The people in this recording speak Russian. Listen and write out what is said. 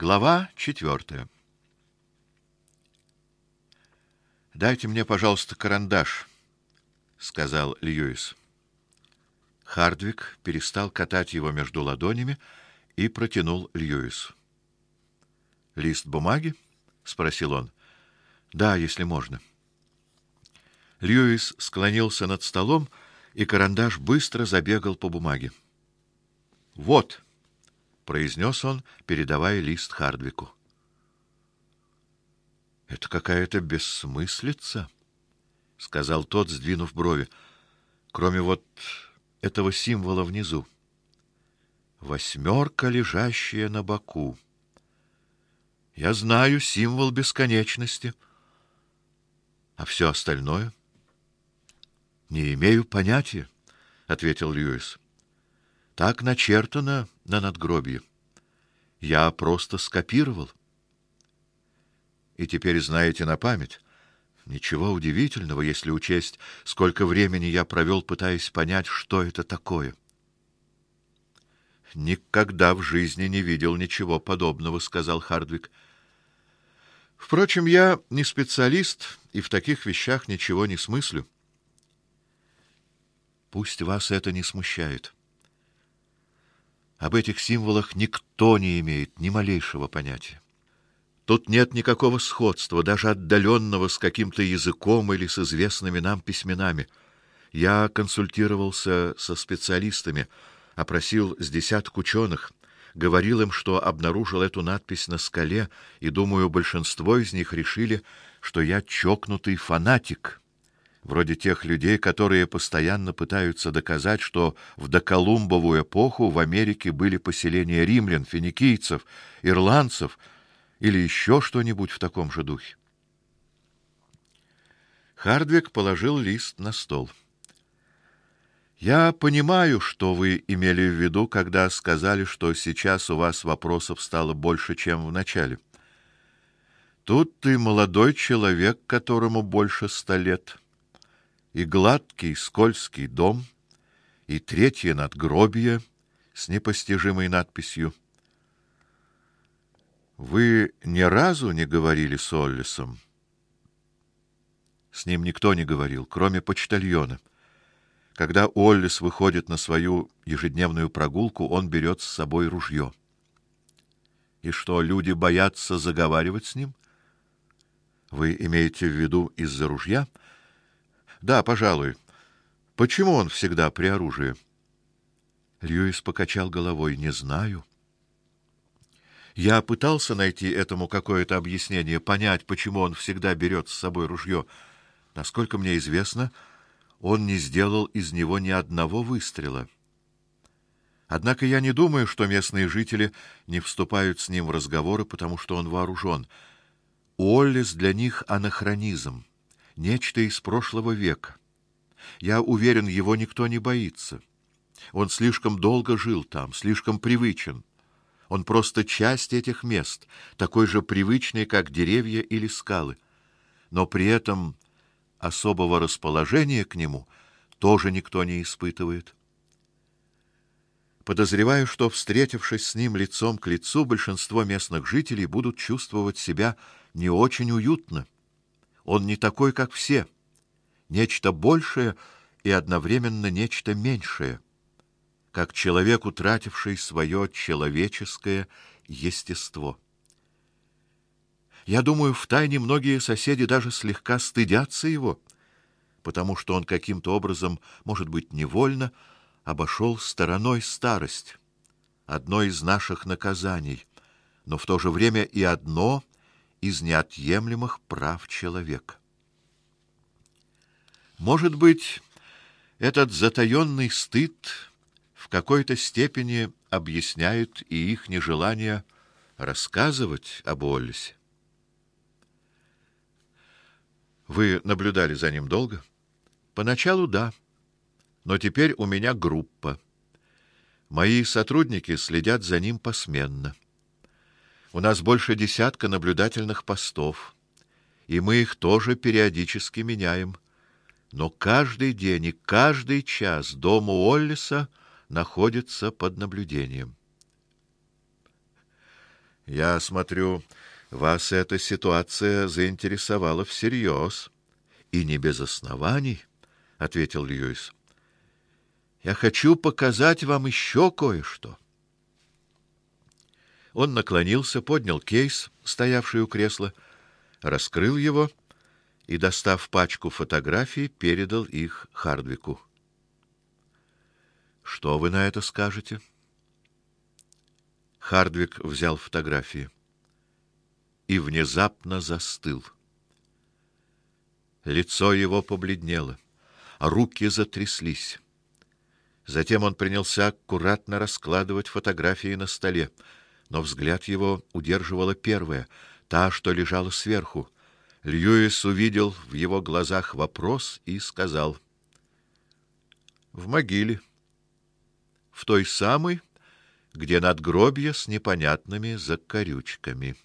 Глава четвертая. Дайте мне, пожалуйста, карандаш, сказал Льюис. Хардвик перестал катать его между ладонями и протянул Льюису. Лист бумаги? спросил он. Да, если можно. Льюис склонился над столом, и карандаш быстро забегал по бумаге. Вот, произнес он, передавая лист Хардвику. Это какая-то бессмыслица, сказал тот, сдвинув брови. Кроме вот этого символа внизу. Восьмерка, лежащая на боку. Я знаю символ бесконечности. А все остальное? Не имею понятия, ответил Льюис. Так начертано на надгробии. Я просто скопировал. И теперь знаете на память. Ничего удивительного, если учесть, сколько времени я провел, пытаясь понять, что это такое. Никогда в жизни не видел ничего подобного, сказал Хардвик. Впрочем, я не специалист и в таких вещах ничего не смыслю. Пусть вас это не смущает. Об этих символах никто не имеет ни малейшего понятия. Тут нет никакого сходства, даже отдаленного с каким-то языком или с известными нам письменами. Я консультировался со специалистами, опросил с десяток ученых, говорил им, что обнаружил эту надпись на скале, и думаю, большинство из них решили, что я чокнутый фанатик, вроде тех людей, которые постоянно пытаются доказать, что в доколумбовую эпоху в Америке были поселения римлян, финикийцев, ирландцев или еще что-нибудь в таком же духе. Хардвик положил лист на стол. Я понимаю, что вы имели в виду, когда сказали, что сейчас у вас вопросов стало больше, чем в начале. Тут ты молодой человек, которому больше ста лет, и гладкий, скользкий дом, и третье надгробие с непостижимой надписью. Вы ни разу не говорили с Оллисом? С ним никто не говорил, кроме почтальона. Когда Оллис выходит на свою ежедневную прогулку, он берет с собой ружье. И что, люди боятся заговаривать с ним? Вы имеете в виду из-за ружья? Да, пожалуй. Почему он всегда при оружии? Льюис покачал головой. Не знаю. Я пытался найти этому какое-то объяснение, понять, почему он всегда берет с собой ружье. Насколько мне известно, он не сделал из него ни одного выстрела. Однако я не думаю, что местные жители не вступают с ним в разговоры, потому что он вооружен. Уоллес для них анахронизм, нечто из прошлого века. Я уверен, его никто не боится. Он слишком долго жил там, слишком привычен. Он просто часть этих мест, такой же привычный, как деревья или скалы. Но при этом особого расположения к нему тоже никто не испытывает. Подозреваю, что встретившись с ним лицом к лицу, большинство местных жителей будут чувствовать себя не очень уютно. Он не такой, как все. Нечто большее и одновременно нечто меньшее, как человек, утративший свое человеческое естество. Я думаю, в тайне многие соседи даже слегка стыдятся его, потому что он каким-то образом, может быть, невольно обошел стороной старость, одно из наших наказаний, но в то же время и одно из неотъемлемых прав человека. Может быть, этот затаенный стыд в какой-то степени объясняет и их нежелание рассказывать об Оллесе. Вы наблюдали за ним долго? Поначалу да. Но теперь у меня группа. Мои сотрудники следят за ним посменно. У нас больше десятка наблюдательных постов, и мы их тоже периодически меняем. Но каждый день и каждый час дом Уоллиса находится под наблюдением. Я смотрю, вас эта ситуация заинтересовала всерьез. И не без оснований, ответил Льюис. Я хочу показать вам еще кое-что. Он наклонился, поднял кейс, стоявший у кресла, раскрыл его и, достав пачку фотографий, передал их Хардвику. Что вы на это скажете? Хардвик взял фотографии и внезапно застыл. Лицо его побледнело, руки затряслись. Затем он принялся аккуратно раскладывать фотографии на столе, но взгляд его удерживала первая, та, что лежала сверху. Льюис увидел в его глазах вопрос и сказал: "В могиле, в той самой, где надгробье с непонятными закорючками".